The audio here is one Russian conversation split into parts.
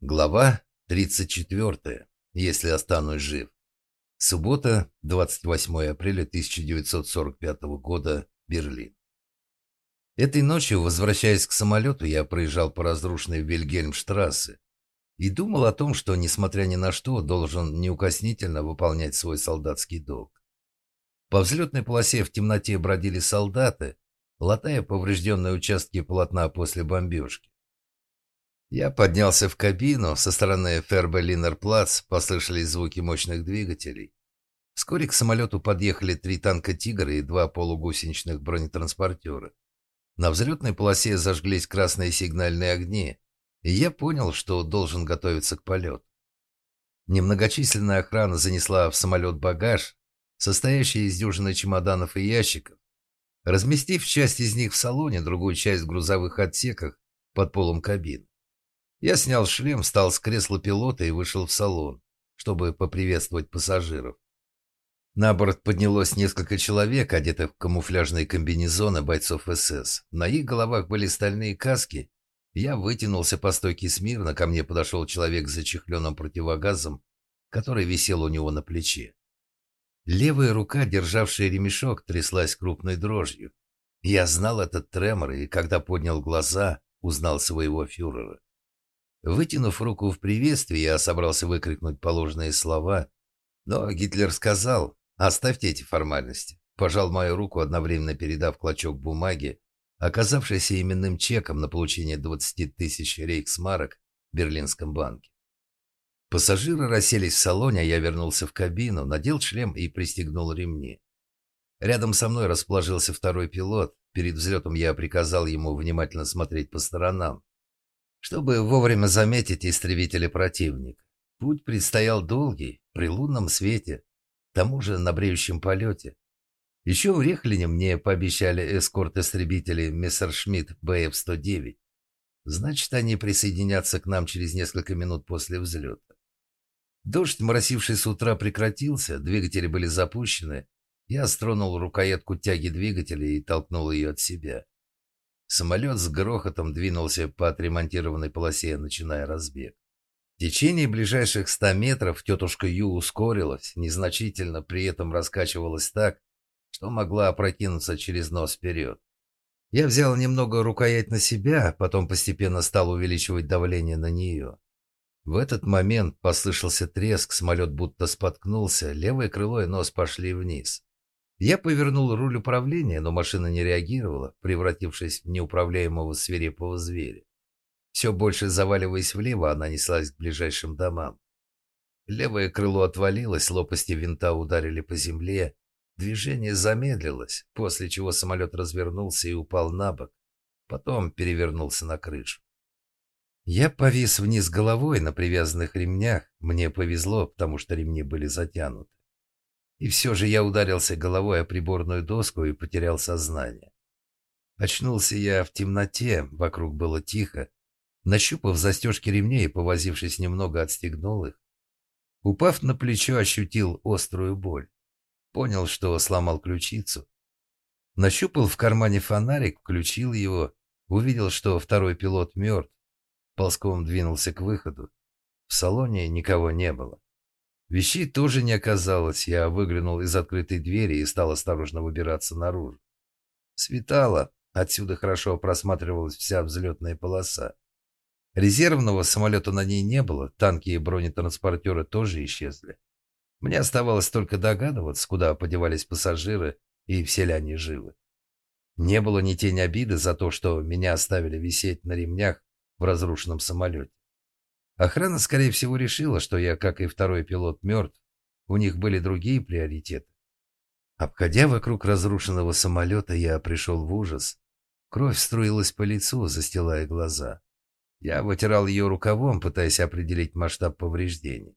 Глава 34. Если останусь жив. Суббота, 28 апреля 1945 года, Берлин. Этой ночью, возвращаясь к самолету, я проезжал по разрушенной Вильгельмштрассе и думал о том, что, несмотря ни на что, должен неукоснительно выполнять свой солдатский долг. По взлетной полосе в темноте бродили солдаты, латая поврежденные участки полотна после бомбежки. Я поднялся в кабину, со стороны Фербе-Линнер-Плац послышались звуки мощных двигателей. Вскоре к самолету подъехали три танка «Тигр» и два полугусеничных бронетранспортера. На взлетной полосе зажглись красные сигнальные огни, и я понял, что должен готовиться к полету. Немногочисленная охрана занесла в самолет багаж, состоящий из дюжины чемоданов и ящиков, разместив часть из них в салоне, другую часть в грузовых отсеках под полом кабины. Я снял шлем, встал с кресла пилота и вышел в салон, чтобы поприветствовать пассажиров. На борт поднялось несколько человек, одетых в камуфляжные комбинезоны бойцов СС. На их головах были стальные каски. Я вытянулся по стойке смирно, ко мне подошел человек с зачехленным противогазом, который висел у него на плече. Левая рука, державшая ремешок, тряслась крупной дрожью. Я знал этот тремор, и когда поднял глаза, узнал своего фюрера. Вытянув руку в приветствии, я собрался выкрикнуть положенные слова, но Гитлер сказал «Оставьте эти формальности». Пожал мою руку, одновременно передав клочок бумаги, оказавшийся именным чеком на получение 20 тысяч рейхсмарок в Берлинском банке. Пассажиры расселись в салоне, а я вернулся в кабину, надел шлем и пристегнул ремни. Рядом со мной расположился второй пилот. Перед взлетом я приказал ему внимательно смотреть по сторонам, чтобы вовремя заметить истребители противника. Путь предстоял долгий, при лунном свете, к тому же на бреющем полете. Еще в Рехлине мне пообещали эскорт-истребители Мессершмитт БФ-109. Значит, они присоединятся к нам через несколько минут после взлета. Дождь, моросивший с утра, прекратился, двигатели были запущены. Я стронул рукоятку тяги двигателя и толкнул ее от себя. Самолет с грохотом двинулся по отремонтированной полосе, начиная разбег. В течение ближайших ста метров тетушка Ю ускорилась, незначительно при этом раскачивалась так, что могла опрокинуться через нос вперед. Я взял немного рукоять на себя, потом постепенно стал увеличивать давление на нее. В этот момент послышался треск, самолет будто споткнулся, левое крыло и нос пошли вниз. Я повернул руль управления, но машина не реагировала, превратившись в неуправляемого свирепого зверя. Все больше заваливаясь влево, она неслась к ближайшим домам. Левое крыло отвалилось, лопасти винта ударили по земле, движение замедлилось, после чего самолет развернулся и упал на бок, потом перевернулся на крышу. Я повис вниз головой на привязанных ремнях, мне повезло, потому что ремни были затянуты. И все же я ударился головой о приборную доску и потерял сознание. Очнулся я в темноте, вокруг было тихо. Нащупав застежки ремней и повозившись немного, отстегнул их. Упав на плечо, ощутил острую боль. Понял, что сломал ключицу. Нащупал в кармане фонарик, включил его, увидел, что второй пилот мертв. Ползком двинулся к выходу. В салоне никого не было. Вещей тоже не оказалось. Я выглянул из открытой двери и стал осторожно выбираться наружу. Светало. Отсюда хорошо просматривалась вся взлетная полоса. Резервного самолета на ней не было, танки и бронетранспортеры тоже исчезли. Мне оставалось только догадываться, куда подевались пассажиры и все ли они живы. Не было ни тени обиды за то, что меня оставили висеть на ремнях в разрушенном самолете. Охрана, скорее всего, решила, что я, как и второй пилот, мертв. У них были другие приоритеты. Обходя вокруг разрушенного самолета, я пришел в ужас. Кровь струилась по лицу, застилая глаза. Я вытирал ее рукавом, пытаясь определить масштаб повреждений.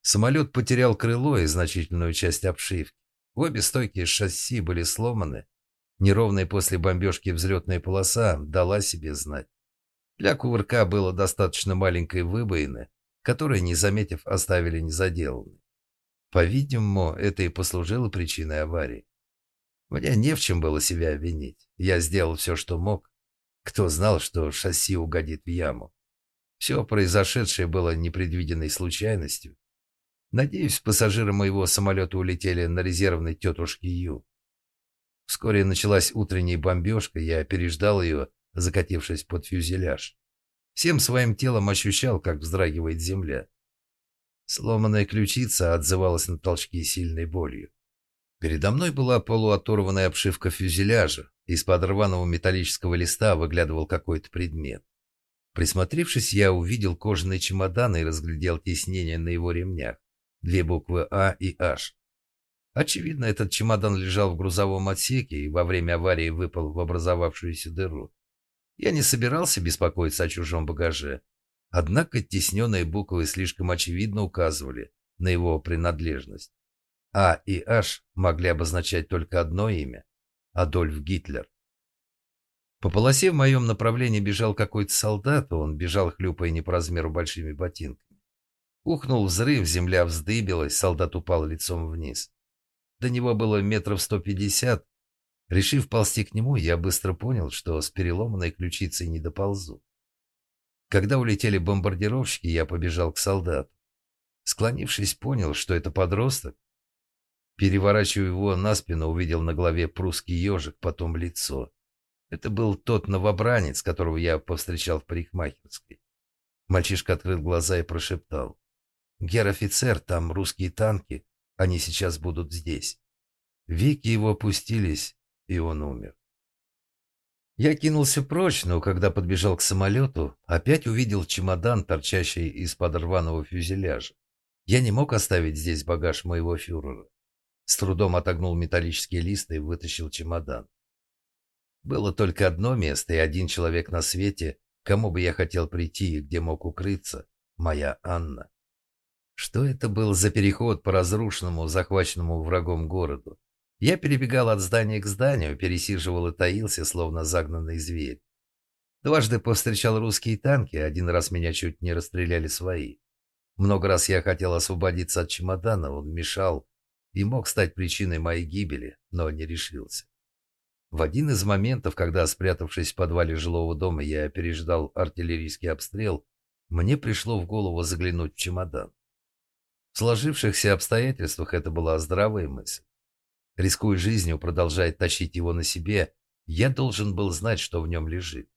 Самолет потерял крыло и значительную часть обшивки. Обе стойки шасси были сломаны. Неровная после бомбежки взлетная полоса дала себе знать. Для кувырка было достаточно маленькой выбоины, которую, не заметив, оставили незаделанной. По-видимому, это и послужило причиной аварии. Мне не в чем было себя обвинить. Я сделал все, что мог. Кто знал, что шасси угодит в яму? Все произошедшее было непредвиденной случайностью. Надеюсь, пассажиры моего самолета улетели на резервной тетушке Ю. Вскоре началась утренняя бомбежка, я переждал ее, закатившись под фюзеляж. Всем своим телом ощущал, как вздрагивает земля. Сломанная ключица отзывалась на толчки сильной болью. Передо мной была полуоторванная обшивка фюзеляжа. Из-под рваного металлического листа выглядывал какой-то предмет. Присмотревшись, я увидел кожаный чемодан и разглядел теснение на его ремнях. Две буквы А и H. Очевидно, этот чемодан лежал в грузовом отсеке и во время аварии выпал в образовавшуюся дыру. Я не собирался беспокоиться о чужом багаже, однако тесненные буквы слишком очевидно указывали на его принадлежность. А и H могли обозначать только одно имя – Адольф Гитлер. По полосе в моем направлении бежал какой-то солдат, он бежал, хлюпая не по размеру большими ботинками. Ухнул взрыв, земля вздыбилась, солдат упал лицом вниз. До него было метров сто пятьдесят. Решив ползти к нему, я быстро понял, что с переломанной ключицей не доползу. Когда улетели бомбардировщики, я побежал к солдату. Склонившись, понял, что это подросток. Переворачивая его на спину, увидел на голове прусский ежик, потом лицо. Это был тот новобранец, которого я повстречал в парикмахерской. Мальчишка открыл глаза и прошептал. «Гер-офицер, там русские танки, они сейчас будут здесь». Веки его опустились, и он умер. Я кинулся прочь, но когда подбежал к самолету, опять увидел чемодан, торчащий из-под рваного фюзеляжа. Я не мог оставить здесь багаж моего фюрера. С трудом отогнул металлические листы и вытащил чемодан. Было только одно место и один человек на свете, кому бы я хотел прийти и где мог укрыться. Моя Анна. Что это был за переход по разрушенному, захваченному врагом городу? Я перебегал от здания к зданию, пересиживал и таился, словно загнанный зверь. Дважды повстречал русские танки, один раз меня чуть не расстреляли свои. Много раз я хотел освободиться от чемодана, он мешал и мог стать причиной моей гибели, но не решился. В один из моментов, когда, спрятавшись в подвале жилого дома, я переждал артиллерийский обстрел, мне пришло в голову заглянуть в чемодан. В сложившихся обстоятельствах это была здравая мысль. Рискуя жизнью, продолжая тащить его на себе, я должен был знать, что в нем лежит.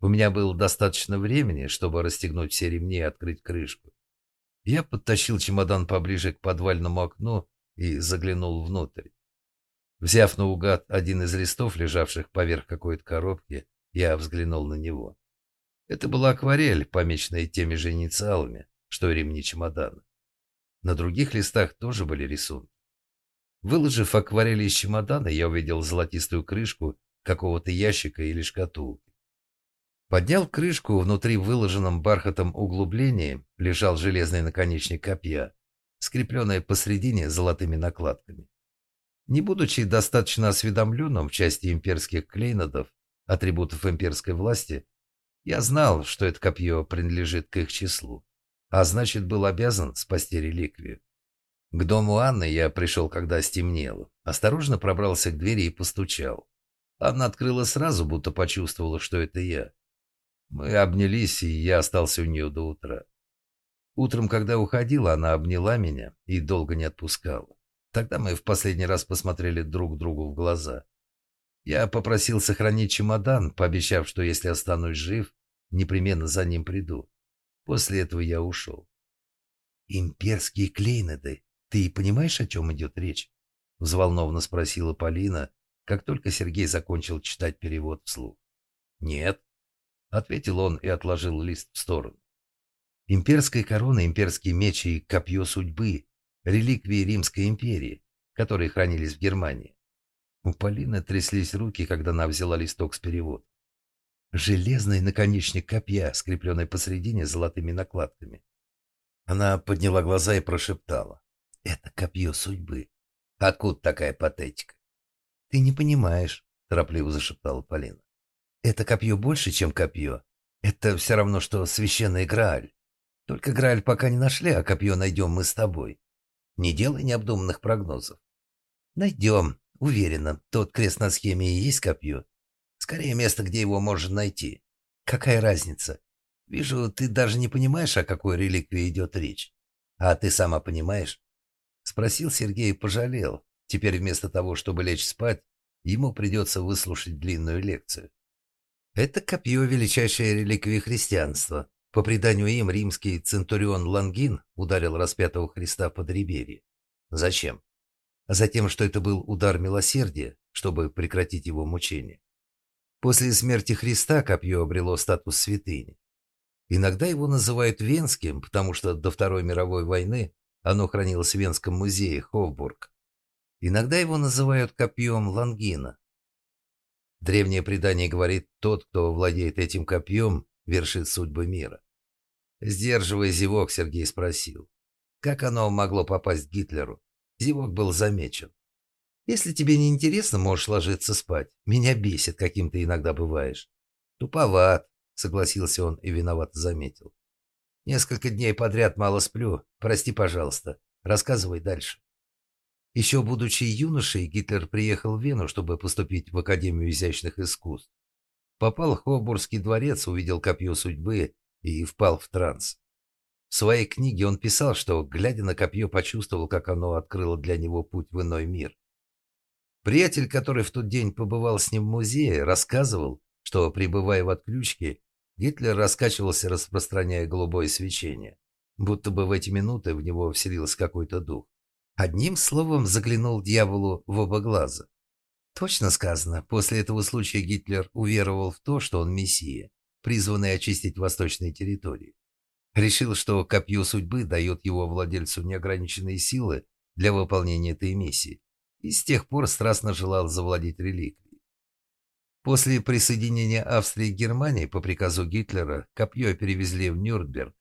У меня было достаточно времени, чтобы расстегнуть все ремни и открыть крышку. Я подтащил чемодан поближе к подвальному окну и заглянул внутрь. Взяв наугад один из листов, лежавших поверх какой-то коробки, я взглянул на него. Это была акварель, помеченная теми же инициалами, что и ремни чемодана. На других листах тоже были рисунки. Выложив акварель из чемодана, я увидел золотистую крышку какого-то ящика или шкатулки. Поднял крышку, внутри выложенном бархатом углублении лежал железный наконечник копья, скрепленный посредине золотыми накладками. Не будучи достаточно осведомленным в части имперских клейнодов, атрибутов имперской власти, я знал, что это копье принадлежит к их числу, а значит, был обязан спасти реликвию. К дому Анны я пришел, когда стемнело. Осторожно пробрался к двери и постучал. Анна открыла сразу, будто почувствовала, что это я. Мы обнялись, и я остался у нее до утра. Утром, когда уходила, она обняла меня и долго не отпускала. Тогда мы в последний раз посмотрели друг другу в глаза. Я попросил сохранить чемодан, пообещав, что если останусь жив, непременно за ним приду. После этого я ушел. «Имперские клейноды. Ты понимаешь, о чем идет речь?» Взволнованно спросила Полина, как только Сергей закончил читать перевод вслух. «Нет», — ответил он и отложил лист в сторону. «Имперская корона, имперский меч и копье судьбы реликвии Римской империи, которые хранились в Германии. У Полины тряслись руки, когда она взяла листок с переводом. Железный наконечник копья, скрепленный посредине золотыми накладками. Она подняла глаза и прошептала. «Это копье судьбы. Откуда такая патетика?» «Ты не понимаешь», — торопливо зашептала Полина. «Это копье больше, чем копье. Это все равно, что священный Грааль. Только Грааль пока не нашли, а копье найдем мы с тобой. Не делай необдуманных прогнозов. Найдем, уверенно. Тот крест на схеме и есть копье. Скорее место, где его можно найти. Какая разница? Вижу, ты даже не понимаешь, о какой реликвии идет речь. А ты сама понимаешь? Спросил Сергей и пожалел. Теперь вместо того, чтобы лечь спать, ему придется выслушать длинную лекцию. Это копье – величайшая реликвия христианства. По преданию им, римский центурион Лангин ударил распятого Христа под реберье. Зачем? Затем, что это был удар милосердия, чтобы прекратить его мучение. После смерти Христа копье обрело статус святыни. Иногда его называют Венским, потому что до Второй мировой войны оно хранилось в Венском музее Хофбург. Иногда его называют копьем Лангина. Древнее предание говорит, тот, кто владеет этим копьем, вершит судьбы мира. Сдерживая зевок, Сергей спросил, как оно могло попасть Гитлеру? Зевок был замечен. Если тебе не интересно, можешь ложиться спать. Меня бесит, каким ты иногда бываешь. Туповат, согласился он и виновато заметил. Несколько дней подряд мало сплю. Прости, пожалуйста. Рассказывай дальше. Еще будучи юношей, Гитлер приехал в Вену, чтобы поступить в Академию изящных искусств. Попал в Хобургский дворец, увидел копье судьбы и впал в транс. В своей книге он писал, что, глядя на копье, почувствовал, как оно открыло для него путь в иной мир. Приятель, который в тот день побывал с ним в музее, рассказывал, что, пребывая в отключке, Гитлер раскачивался, распространяя голубое свечение, будто бы в эти минуты в него вселился какой-то дух. Одним словом заглянул дьяволу в оба глаза. Точно сказано, после этого случая Гитлер уверовал в то, что он мессия, призванный очистить восточные территории. Решил, что копье судьбы дает его владельцу неограниченные силы для выполнения этой миссии, и с тех пор страстно желал завладеть реликвией. После присоединения Австрии к Германии по приказу Гитлера копье перевезли в Нюрнберг.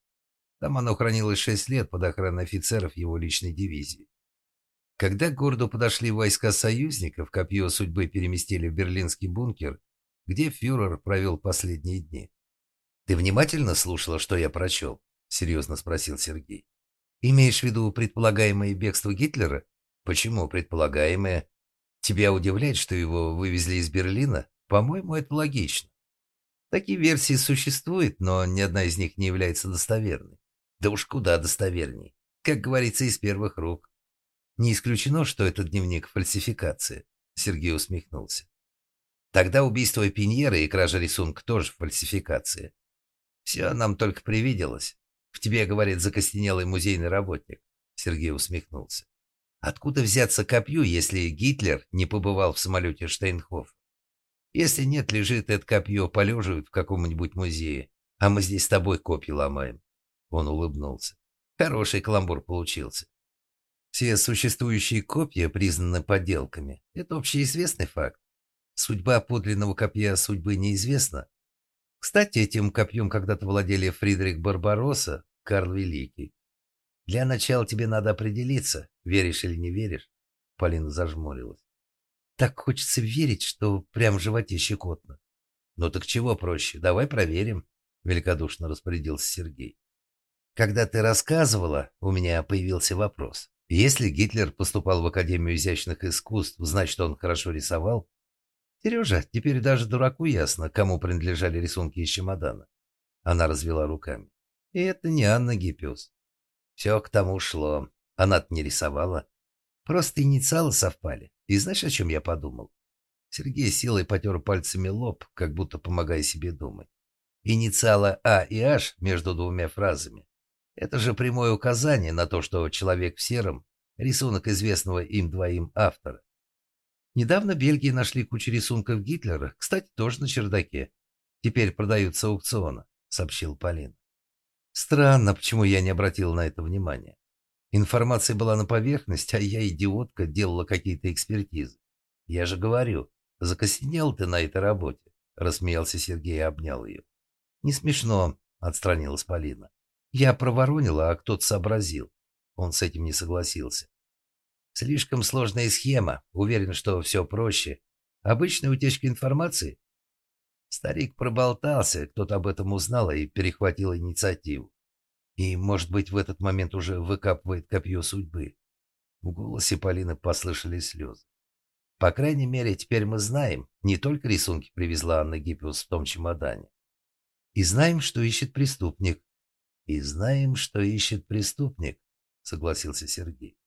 Там оно хранилось шесть лет под охраной офицеров его личной дивизии. Когда к городу подошли войска союзников, копье судьбы переместили в берлинский бункер, где фюрер провел последние дни. «Ты внимательно слушала, что я прочел?» — серьезно спросил Сергей. «Имеешь в виду предполагаемое бегство Гитлера? Почему предполагаемое? Тебя удивляет, что его вывезли из Берлина? По-моему, это логично. Такие версии существуют, но ни одна из них не является достоверной. Да уж куда достоверней. Как говорится, из первых рук. Не исключено, что этот дневник – фальсификация. Сергей усмехнулся. Тогда убийство Пиньера и кража рисунка тоже фальсификация. Все нам только привиделось. В тебе, говорит, закостенелый музейный работник. Сергей усмехнулся. Откуда взяться копью, если Гитлер не побывал в самолете Штейнхоф? Если нет, лежит это копье, полеживает в каком-нибудь музее, а мы здесь с тобой копья ломаем. Он улыбнулся. Хороший каламбур получился. Все существующие копья признаны подделками. Это общеизвестный факт. Судьба подлинного копья судьбы неизвестна. Кстати, этим копьем когда-то владели Фридрих Барбаросса, Карл Великий. Для начала тебе надо определиться, веришь или не веришь. Полина зажмурилась. Так хочется верить, что прям в животе щекотно. Ну так чего проще? Давай проверим, великодушно распорядился Сергей. Когда ты рассказывала, у меня появился вопрос. Если Гитлер поступал в Академию изящных искусств, значит, он хорошо рисовал? Сережа, теперь даже дураку ясно, кому принадлежали рисунки из чемодана. Она развела руками. И это не Анна Гиппиус. Все к тому шло. Она-то не рисовала. Просто инициалы совпали. И знаешь, о чем я подумал? Сергей силой потер пальцами лоб, как будто помогая себе думать. Инициалы А и H между двумя фразами. Это же прямое указание на то, что человек в сером – рисунок известного им двоим автора. Недавно Бельгии нашли кучу рисунков Гитлера, кстати, тоже на чердаке. Теперь продаются аукциона, сообщил Полин. Странно, почему я не обратил на это внимания. Информация была на поверхности, а я, идиотка, делала какие-то экспертизы. Я же говорю, закостенел ты на этой работе. Рассмеялся Сергей и обнял ее. Не смешно, отстранилась Полина. Я проворонила, а кто-то сообразил. Он с этим не согласился. Слишком сложная схема. Уверен, что все проще. Обычная утечка информации. Старик проболтался, кто-то об этом узнал и перехватил инициативу. И, может быть, в этот момент уже выкапывает копье судьбы. В голосе Полины послышались слезы. По крайней мере, теперь мы знаем, не только рисунки привезла Анна Гиппиус в том чемодане. И знаем, что ищет преступник. И знаем, что ищет преступник, согласился Сергей.